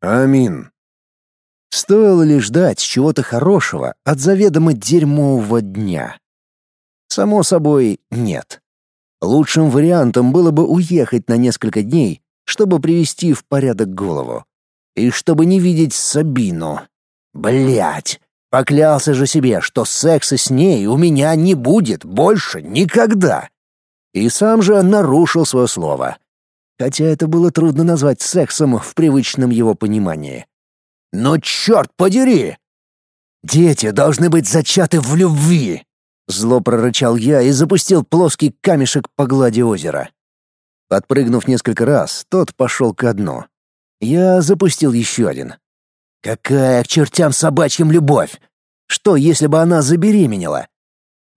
Амин. Стоило ли ждать чего-то хорошего от заведомо дерьмового дня? Само собой, нет. Лучшим вариантом было бы уехать на несколько дней, чтобы привести в порядок голову. И чтобы не видеть Сабину. Блять, поклялся же себе, что секса с ней у меня не будет больше никогда. И сам же нарушил свое слово. Хотя это было трудно назвать сексом в привычном его понимании. Но черт подери! Дети должны быть зачаты в любви, Зло прорычал я и запустил плоский камешек по глади озера. Подпрыгнув несколько раз, тот пошел ко дну. Я запустил еще один. Какая к чертям собачьим любовь! Что, если бы она забеременела?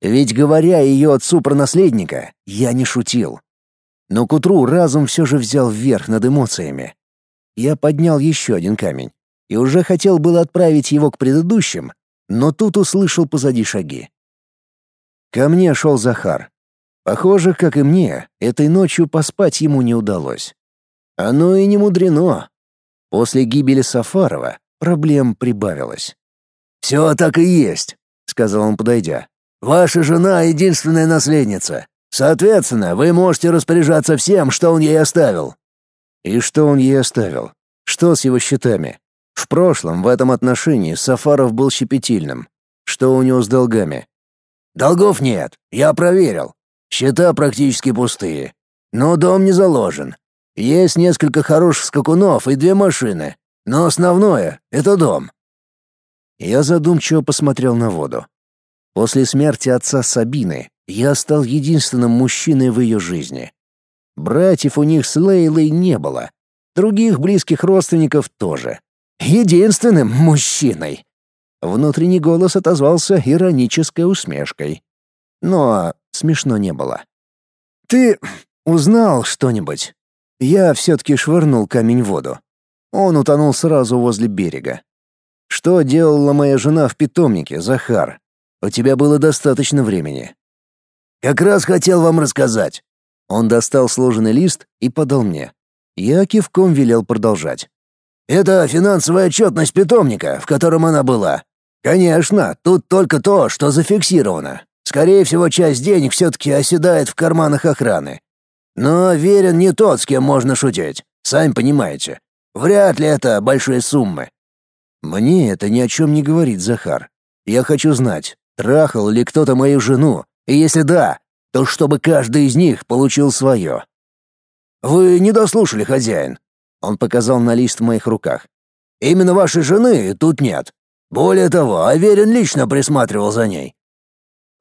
Ведь, говоря ее отцу про наследника, я не шутил. Но к утру разум все же взял вверх над эмоциями. Я поднял еще один камень и уже хотел было отправить его к предыдущим, но тут услышал позади шаги. Ко мне шел Захар. Похоже, как и мне, этой ночью поспать ему не удалось. Оно и не мудрено. После гибели Сафарова проблем прибавилось. «Все так и есть», — сказал он, подойдя. «Ваша жена — единственная наследница. Соответственно, вы можете распоряжаться всем, что он ей оставил». И что он ей оставил? Что с его счетами? В прошлом в этом отношении Сафаров был щепетильным. Что у него с долгами? Долгов нет, я проверил. Счета практически пустые. Но дом не заложен. Есть несколько хороших скакунов и две машины, но основное — это дом. Я задумчиво посмотрел на воду. После смерти отца Сабины я стал единственным мужчиной в ее жизни. Братьев у них с Лейлой не было. Других близких родственников тоже. Единственным мужчиной. Внутренний голос отозвался иронической усмешкой. Но смешно не было. «Ты узнал что-нибудь?» Я все-таки швырнул камень в воду. Он утонул сразу возле берега. «Что делала моя жена в питомнике, Захар? У тебя было достаточно времени». «Как раз хотел вам рассказать». Он достал сложенный лист и подал мне. Я кивком велел продолжать. «Это финансовая отчетность питомника, в котором она была. Конечно, тут только то, что зафиксировано. Скорее всего, часть денег все-таки оседает в карманах охраны. Но верен не тот, с кем можно шутить. Сами понимаете. Вряд ли это большие суммы. Мне это ни о чем не говорит Захар. Я хочу знать, трахал ли кто-то мою жену, и если да, то чтобы каждый из них получил свое. Вы не дослушали, хозяин. Он показал на лист в моих руках. Именно вашей жены тут нет. Более того, Аверин лично присматривал за ней.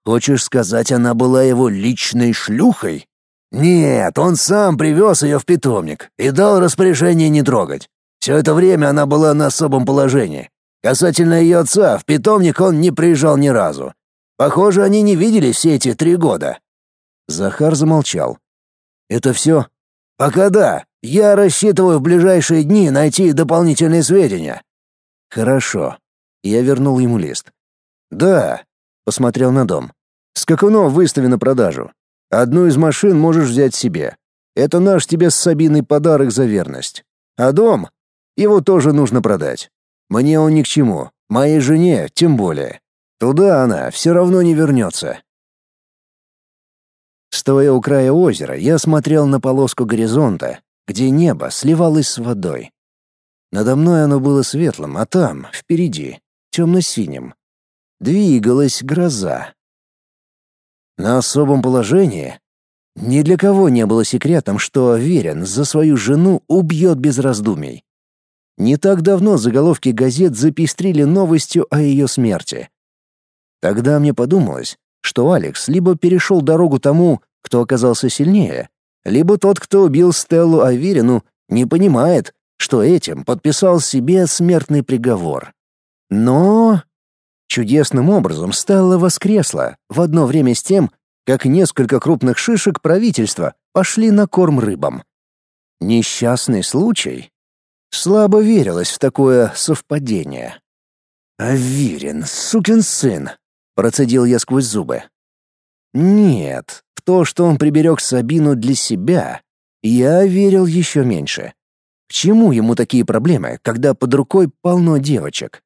Хочешь сказать, она была его личной шлюхой? Нет, он сам привез ее в питомник и дал распоряжение не трогать. Все это время она была на особом положении. Касательно ее отца, в питомник он не приезжал ни разу. Похоже, они не виделись все эти три года. Захар замолчал. Это все? Пока да. Я рассчитываю в ближайшие дни найти дополнительные сведения. Хорошо. Я вернул ему лист. «Да», — посмотрел на дом. «Скакунов выстави на продажу. Одну из машин можешь взять себе. Это наш тебе с Сабиной подарок за верность. А дом? Его тоже нужно продать. Мне он ни к чему, моей жене тем более. Туда она все равно не вернется». Стоя у края озера, я смотрел на полоску горизонта, где небо сливалось с водой. Надо мной оно было светлым, а там, впереди, темно-синим. Двигалась гроза. На особом положении ни для кого не было секретом, что Верин за свою жену убьет без раздумий. Не так давно заголовки газет запестрили новостью о ее смерти. Тогда мне подумалось, что Алекс либо перешел дорогу тому, кто оказался сильнее, либо тот, кто убил Стеллу Аверину, не понимает, что этим подписал себе смертный приговор. Но чудесным образом Стелла воскресла в одно время с тем, как несколько крупных шишек правительства пошли на корм рыбам. Несчастный случай? Слабо верилось в такое совпадение. «Аверин, сукин сын!» — процедил я сквозь зубы. «Нет, в то, что он приберег Сабину для себя, я верил еще меньше. К чему ему такие проблемы, когда под рукой полно девочек?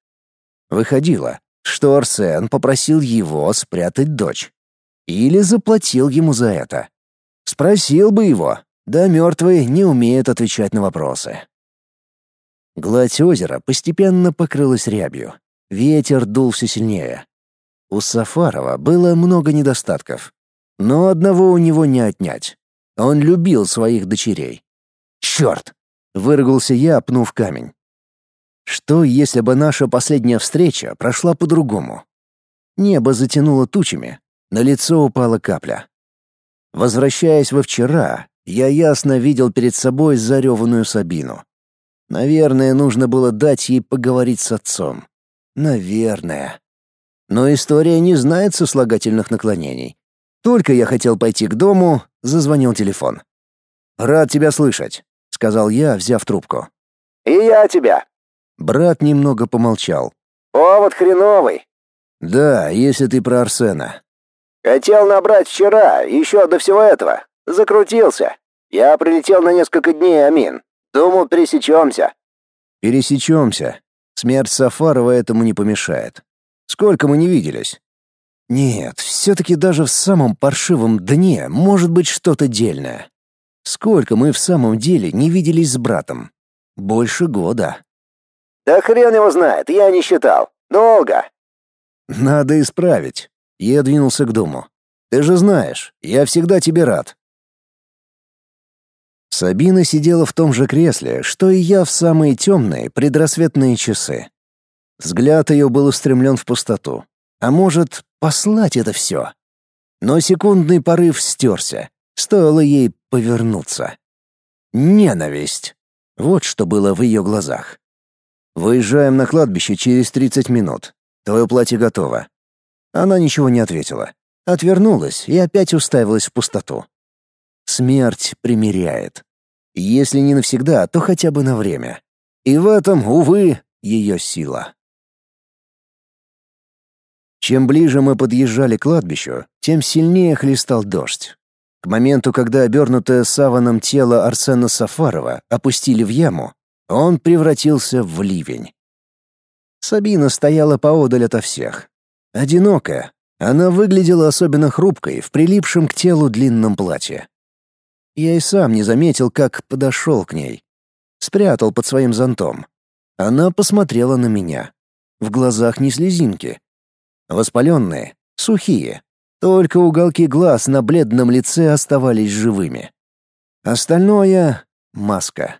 Выходило, что Арсен попросил его спрятать дочь. Или заплатил ему за это. Спросил бы его, да мертвые не умеют отвечать на вопросы. Гладь озера постепенно покрылась рябью. Ветер дул все сильнее. У Сафарова было много недостатков. Но одного у него не отнять. Он любил своих дочерей. «Черт!» — выругался я, пнув камень. Что, если бы наша последняя встреча прошла по-другому? Небо затянуло тучами, на лицо упала капля. Возвращаясь во вчера, я ясно видел перед собой зареванную Сабину. Наверное, нужно было дать ей поговорить с отцом. Наверное. Но история не знает сослагательных наклонений. Только я хотел пойти к дому, зазвонил телефон. «Рад тебя слышать», — сказал я, взяв трубку. «И я тебя». Брат немного помолчал. «Повод хреновый». «Да, если ты про Арсена». «Хотел набрать вчера, еще до всего этого. Закрутился. Я прилетел на несколько дней, Амин. Думал, пересечемся». «Пересечемся. Смерть Сафарова этому не помешает. Сколько мы не виделись?» «Нет, все-таки даже в самом паршивом дне может быть что-то дельное. Сколько мы в самом деле не виделись с братом? Больше года». «Да хрен его знает, я не считал. Долго». «Надо исправить». Я двинулся к дому. «Ты же знаешь, я всегда тебе рад. Сабина сидела в том же кресле, что и я в самые темные предрассветные часы. Взгляд ее был устремлен в пустоту. А может, послать это все? Но секундный порыв стерся. Стоило ей повернуться. Ненависть. Вот что было в ее глазах. «Выезжаем на кладбище через 30 минут. Твое платье готово». Она ничего не ответила. Отвернулась и опять уставилась в пустоту. Смерть примиряет. Если не навсегда, то хотя бы на время. И в этом, увы, ее сила. Чем ближе мы подъезжали к кладбищу, тем сильнее хлестал дождь. К моменту, когда обернутое саваном тело Арсена Сафарова опустили в яму, он превратился в ливень. Сабина стояла поодаль ото всех. Одинокая, она выглядела особенно хрупкой в прилипшем к телу длинном платье. Я и сам не заметил, как подошел к ней. Спрятал под своим зонтом. Она посмотрела на меня. В глазах не слезинки. Воспаленные, сухие. Только уголки глаз на бледном лице оставались живыми. Остальное — маска.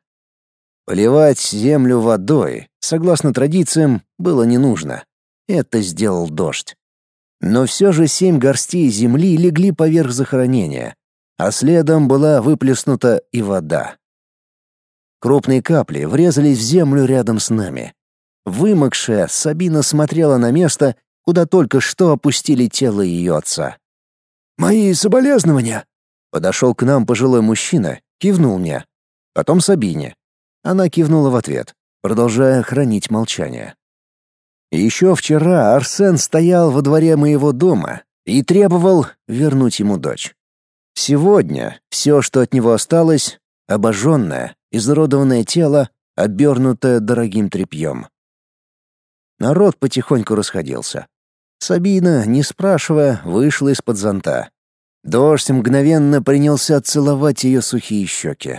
Поливать землю водой, согласно традициям, было не нужно. Это сделал дождь. Но все же семь горстей земли легли поверх захоронения, а следом была выплеснута и вода. Крупные капли врезались в землю рядом с нами. Вымокшая, Сабина смотрела на место, куда только что опустили тело ее отца. «Мои соболезнования!» Подошел к нам пожилой мужчина, кивнул мне. Потом Сабине. Она кивнула в ответ, продолжая хранить молчание. Еще вчера Арсен стоял во дворе моего дома и требовал вернуть ему дочь. Сегодня все, что от него осталось, обожженное, изуродованное тело, обернутое дорогим тряпьем. Народ потихоньку расходился. Сабина, не спрашивая, вышла из-под зонта. Дождь мгновенно принялся целовать ее сухие щеки.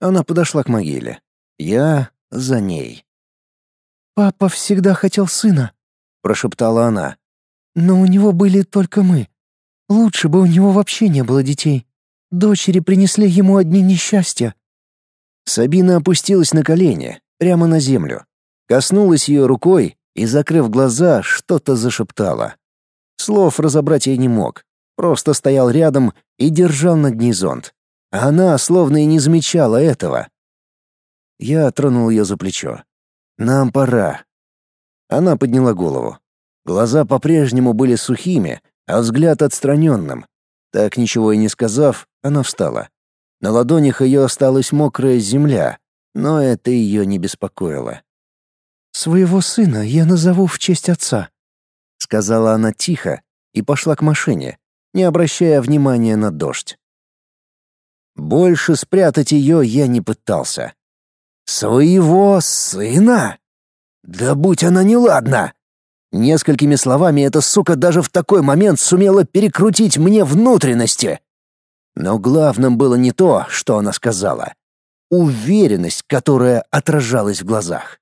Она подошла к могиле. Я за ней. «Папа всегда хотел сына», — прошептала она. «Но у него были только мы. Лучше бы у него вообще не было детей. Дочери принесли ему одни несчастья. Сабина опустилась на колени, прямо на землю. Коснулась ее рукой и, закрыв глаза, что-то зашептала. Слов разобрать я не мог. Просто стоял рядом и держал над ней зонт. Она словно и не замечала этого. Я тронул ее за плечо. «Нам пора». Она подняла голову. Глаза по-прежнему были сухими, а взгляд отстраненным. Так ничего и не сказав, она встала. На ладонях ее осталась мокрая земля, но это ее не беспокоило. «Своего сына я назову в честь отца», — сказала она тихо и пошла к машине, не обращая внимания на дождь. Больше спрятать ее я не пытался. Своего сына? Да будь она неладна! Несколькими словами эта сука даже в такой момент сумела перекрутить мне внутренности. Но главным было не то, что она сказала. Уверенность, которая отражалась в глазах.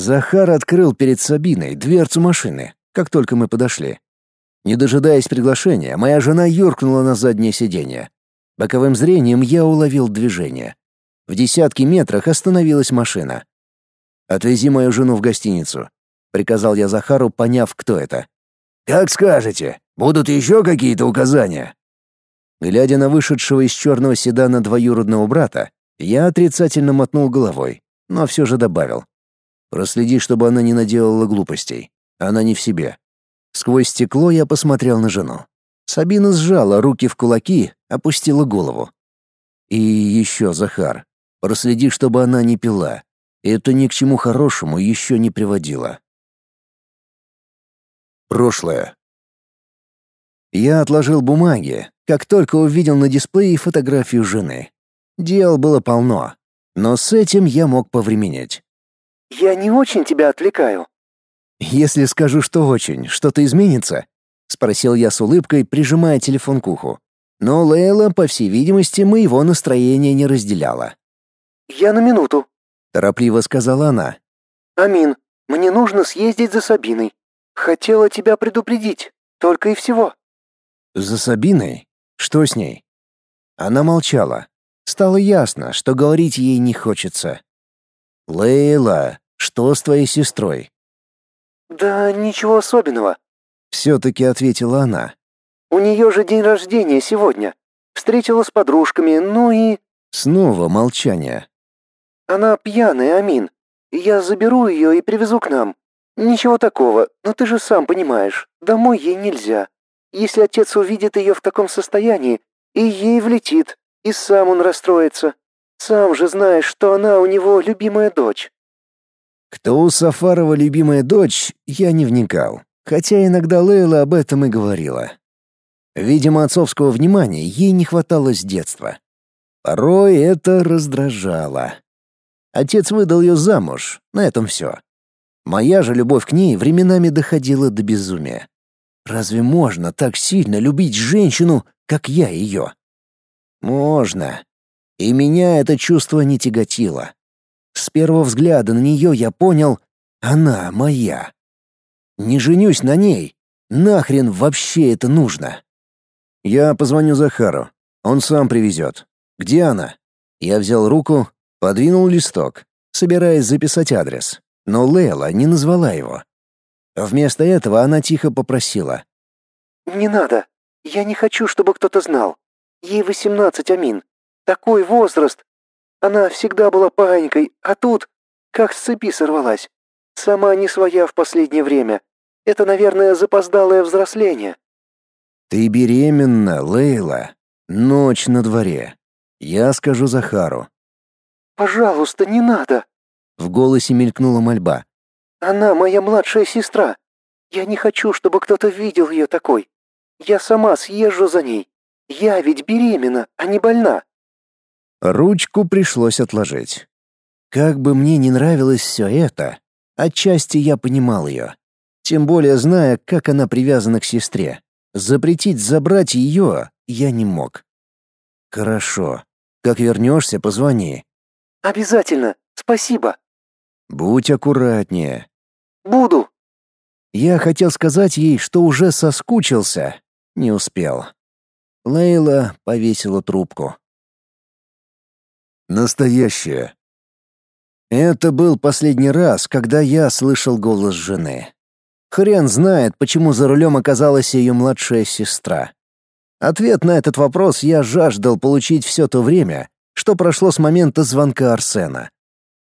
Захар открыл перед Сабиной дверцу машины, как только мы подошли. Не дожидаясь приглашения, моя жена юркнула на заднее сиденье. Боковым зрением я уловил движение. В десятки метрах остановилась машина. «Отвези мою жену в гостиницу», — приказал я Захару, поняв, кто это. «Как скажете. Будут еще какие-то указания?» Глядя на вышедшего из черного седана двоюродного брата, я отрицательно мотнул головой, но все же добавил. «Проследи, чтобы она не наделала глупостей. Она не в себе». Сквозь стекло я посмотрел на жену. Сабина сжала руки в кулаки, опустила голову. «И еще, Захар, проследи, чтобы она не пила. Это ни к чему хорошему еще не приводило. Прошлое. Я отложил бумаги, как только увидел на дисплее фотографию жены. Дел было полно, но с этим я мог повременить. «Я не очень тебя отвлекаю». «Если скажу, что очень, что-то изменится?» — спросил я с улыбкой, прижимая телефон к уху. Но Лейла, по всей видимости, моего настроения не разделяла. «Я на минуту», — торопливо сказала она. «Амин, мне нужно съездить за Сабиной. Хотела тебя предупредить, только и всего». «За Сабиной? Что с ней?» Она молчала. Стало ясно, что говорить ей не хочется. «Лейла, что с твоей сестрой?» «Да ничего особенного», — все-таки ответила она. «У нее же день рождения сегодня. Встретила с подружками, ну и...» Снова молчание. Она пьяная, Амин. Я заберу ее и привезу к нам. Ничего такого, но ты же сам понимаешь, домой ей нельзя. Если отец увидит ее в таком состоянии, и ей влетит, и сам он расстроится. Сам же знаешь, что она у него любимая дочь». Кто у Сафарова любимая дочь, я не вникал, хотя иногда Лейла об этом и говорила. Видимо, отцовского внимания ей не хватало с детства. Порой это раздражало. Отец выдал ее замуж, на этом все. Моя же любовь к ней временами доходила до безумия. Разве можно так сильно любить женщину, как я ее? Можно. И меня это чувство не тяготило. С первого взгляда на нее я понял, она моя. Не женюсь на ней. Нахрен вообще это нужно? Я позвоню Захару. Он сам привезет. Где она? Я взял руку, Подвинул листок, собираясь записать адрес, но Лейла не назвала его. Вместо этого она тихо попросила. «Не надо. Я не хочу, чтобы кто-то знал. Ей восемнадцать, Амин. Такой возраст. Она всегда была паинькой, а тут как с цепи сорвалась. Сама не своя в последнее время. Это, наверное, запоздалое взросление». «Ты беременна, Лейла. Ночь на дворе. Я скажу Захару. Пожалуйста, не надо!» В голосе мелькнула мольба. «Она моя младшая сестра. Я не хочу, чтобы кто-то видел ее такой. Я сама съезжу за ней. Я ведь беременна, а не больна». Ручку пришлось отложить. Как бы мне не нравилось все это, отчасти я понимал ее. Тем более зная, как она привязана к сестре. Запретить забрать ее я не мог. «Хорошо. Как вернешься, позвони. Обязательно. Спасибо. Будь аккуратнее. Буду. Я хотел сказать ей, что уже соскучился, не успел. Лейла повесила трубку. Настоящее. Это был последний раз, когда я слышал голос жены. Хрен знает, почему за рулем оказалась ее младшая сестра. Ответ на этот вопрос я жаждал получить все то время, что прошло с момента звонка Арсена.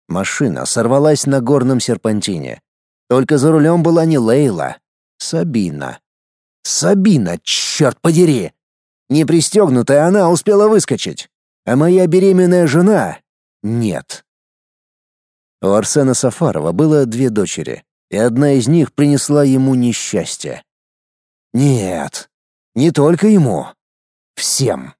Машина сорвалась на горном серпантине. Только за рулем была не Лейла, Сабина. Сабина, черт подери! Не пристегнутая она успела выскочить, а моя беременная жена — нет. У Арсена Сафарова было две дочери, и одна из них принесла ему несчастье. Нет, не только ему. Всем.